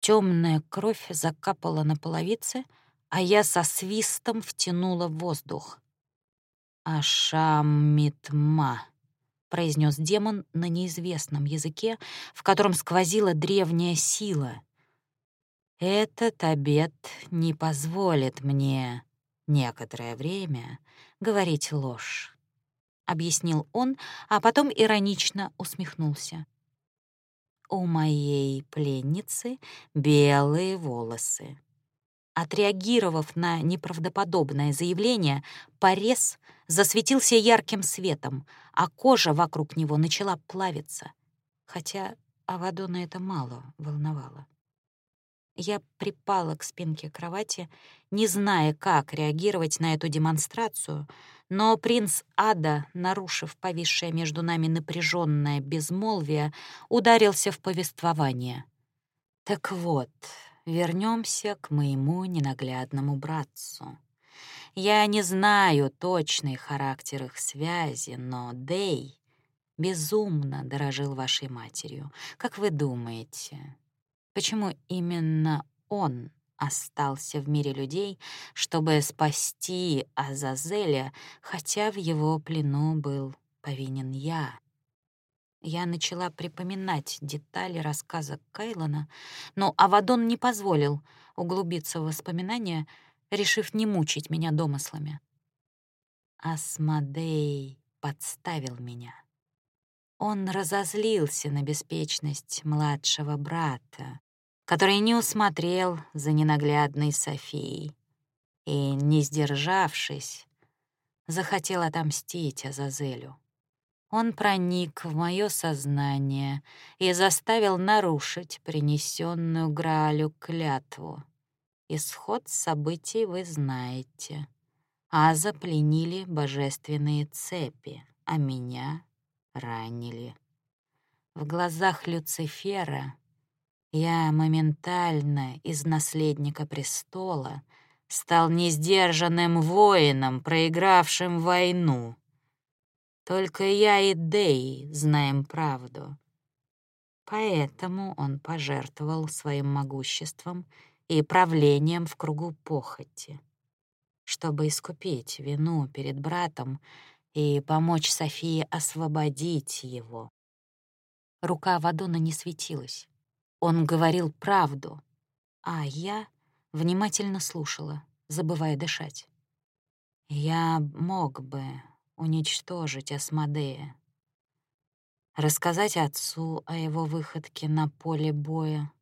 Темная кровь закапала на половице, а я со свистом втянула воздух. «Ашамитма», — произнес демон на неизвестном языке, в котором сквозила древняя сила. «Этот обед не позволит мне некоторое время говорить ложь», — объяснил он, а потом иронично усмехнулся. «У моей пленницы белые волосы». Отреагировав на неправдоподобное заявление, порез засветился ярким светом, а кожа вокруг него начала плавиться, хотя Авадона это мало волновало. Я припала к спинке кровати, не зная, как реагировать на эту демонстрацию, но принц Ада, нарушив повисшее между нами напряженное безмолвие, ударился в повествование. Так вот, вернемся к моему ненаглядному братцу. Я не знаю точный характер их связи, но Дей безумно дорожил вашей матерью. Как вы думаете, Почему именно он остался в мире людей, чтобы спасти Азазеля, хотя в его плену был повинен я? Я начала припоминать детали рассказа Кайлона, но Авадон не позволил углубиться в воспоминания, решив не мучить меня домыслами. Асмодей подставил меня. Он разозлился на беспечность младшего брата, который не усмотрел за ненаглядной Софией и, не сдержавшись, захотел отомстить Азазелю. Он проник в мое сознание и заставил нарушить принесенную Граалю клятву. Исход событий вы знаете. Аза пленили божественные цепи, а меня ранили. В глазах Люцифера я моментально из наследника престола стал несдержанным воином, проигравшим войну. Только я и Дэй знаем правду. Поэтому он пожертвовал своим могуществом и правлением в кругу похоти, чтобы искупить вину перед братом и помочь Софии освободить его. Рука Вадона не светилась. Он говорил правду, а я внимательно слушала, забывая дышать. Я мог бы уничтожить Асмодея, рассказать отцу о его выходке на поле боя.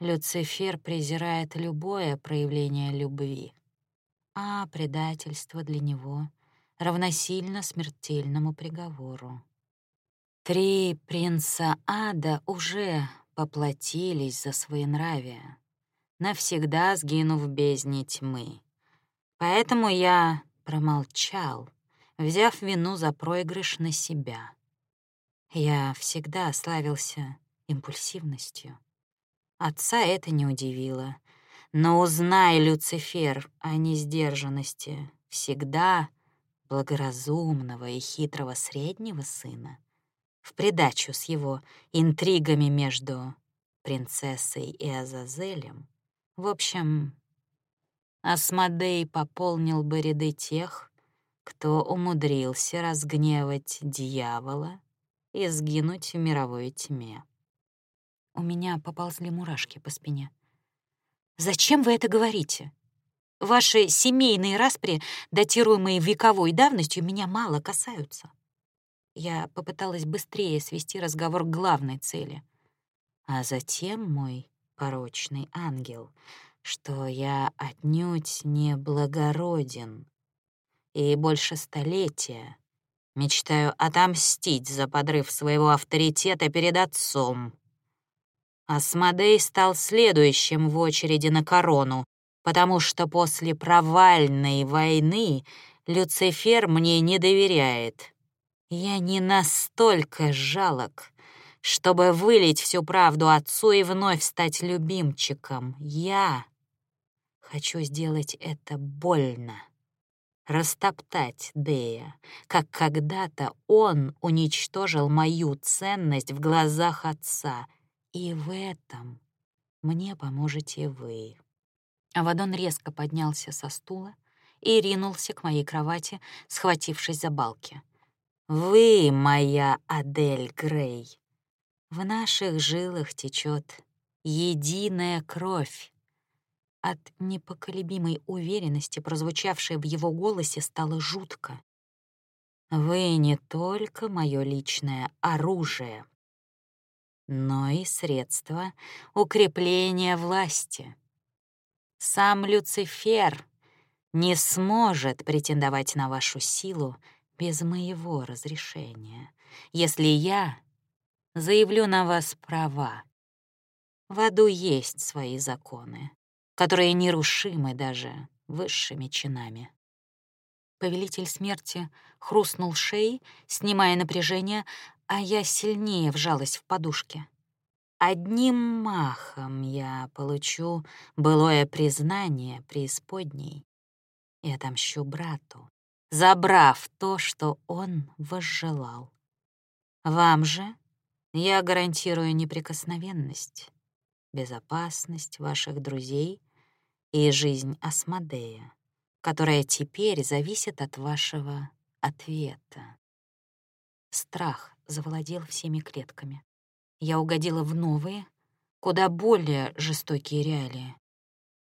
Люцифер презирает любое проявление любви, а предательство для него равносильно смертельному приговору. Три принца ада уже поплатились за своенравие, навсегда сгинув в бездне тьмы. Поэтому я промолчал, взяв вину за проигрыш на себя. Я всегда славился импульсивностью. Отца это не удивило. Но узнай, Люцифер, о несдержанности всегда благоразумного и хитрого среднего сына, в придачу с его интригами между принцессой и Азазелем. В общем, Асмодей пополнил бы ряды тех, кто умудрился разгневать дьявола и сгинуть в мировой тьме. У меня поползли мурашки по спине. «Зачем вы это говорите? Ваши семейные распри, датируемые вековой давностью, меня мало касаются». Я попыталась быстрее свести разговор к главной цели. А затем, мой порочный ангел, что я отнюдь не благороден и больше столетия мечтаю отомстить за подрыв своего авторитета перед отцом. Асмодей стал следующим в очереди на корону, потому что после провальной войны Люцифер мне не доверяет. Я не настолько жалок, чтобы вылить всю правду отцу и вновь стать любимчиком. Я хочу сделать это больно. Растоптать Дея, как когда-то он уничтожил мою ценность в глазах отца. И в этом мне поможете вы. Авадон резко поднялся со стула и ринулся к моей кровати, схватившись за балки. Вы, моя Адель Грей, в наших жилах течет единая кровь. От непоколебимой уверенности, прозвучавшей в его голосе, стало жутко. Вы не только мое личное оружие, но и средство укрепления власти. Сам Люцифер не сможет претендовать на вашу силу, без моего разрешения, если я заявлю на вас права. В аду есть свои законы, которые нерушимы даже высшими чинами. Повелитель смерти хрустнул шеей, снимая напряжение, а я сильнее вжалась в подушке. Одним махом я получу былое признание преисподней и отомщу брату забрав то, что он возжелал. Вам же я гарантирую неприкосновенность, безопасность ваших друзей и жизнь Асмодея, которая теперь зависит от вашего ответа. Страх завладел всеми клетками. Я угодила в новые, куда более жестокие реалии.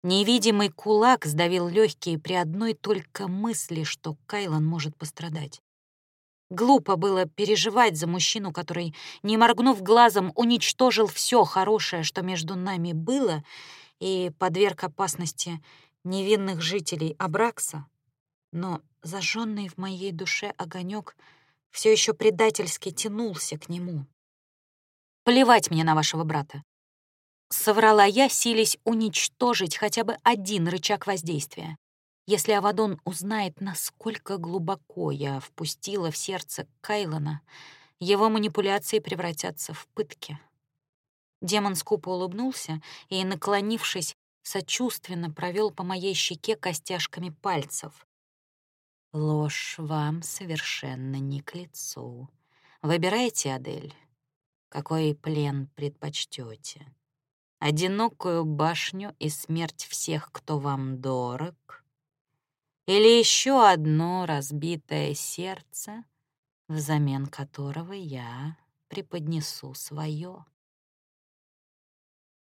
Невидимый кулак сдавил легкие при одной только мысли, что Кайлан может пострадать. Глупо было переживать за мужчину, который, не моргнув глазом, уничтожил все хорошее, что между нами было, и подверг опасности невинных жителей Абракса. Но зажженный в моей душе огонек все еще предательски тянулся к нему. Плевать мне на вашего брата. Соврала я, силясь уничтожить хотя бы один рычаг воздействия. Если Авадон узнает, насколько глубоко я впустила в сердце Кайлона, его манипуляции превратятся в пытки. Демон скупо улыбнулся и, наклонившись, сочувственно провел по моей щеке костяшками пальцев. Ложь вам совершенно не к лицу. Выбирайте, Адель, какой плен предпочтете. Одинокую башню и смерть всех, кто вам дорог, или еще одно разбитое сердце, взамен которого я преподнесу свое.